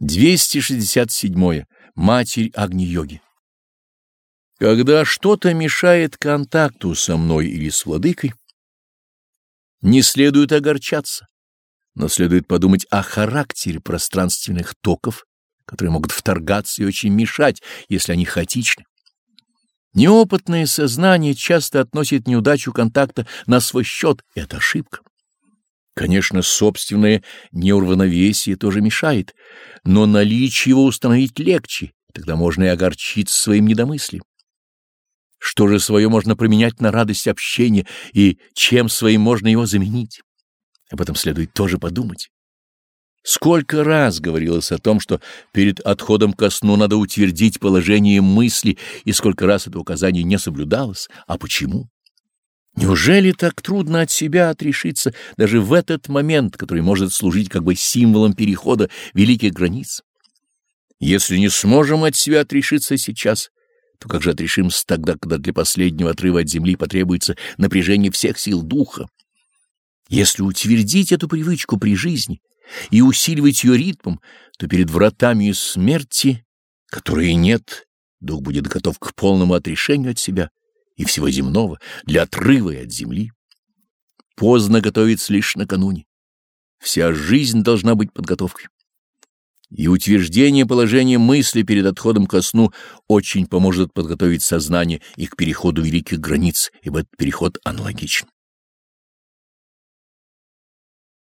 267. Матерь Агни-йоги. Когда что-то мешает контакту со мной или с владыкой, не следует огорчаться, но следует подумать о характере пространственных токов, которые могут вторгаться и очень мешать, если они хаотичны. Неопытное сознание часто относит неудачу контакта на свой счет, это ошибка. Конечно, собственное неуравновесие тоже мешает, но наличие его установить легче, тогда можно и огорчиться своим недомыслием. Что же свое можно применять на радость общения и чем своим можно его заменить? Об этом следует тоже подумать. Сколько раз говорилось о том, что перед отходом ко сну надо утвердить положение мысли, и сколько раз это указание не соблюдалось, а почему? Неужели так трудно от себя отрешиться даже в этот момент, который может служить как бы символом перехода великих границ? Если не сможем от себя отрешиться сейчас, то как же отрешимся тогда, когда для последнего отрыва от земли потребуется напряжение всех сил духа? Если утвердить эту привычку при жизни и усиливать ее ритмом, то перед вратами смерти, которые нет, дух будет готов к полному отрешению от себя — и всего земного, для отрыва и от земли. Поздно готовиться лишь накануне. Вся жизнь должна быть подготовкой. И утверждение положения мысли перед отходом ко сну очень поможет подготовить сознание и к переходу великих границ, ибо этот переход аналогичен.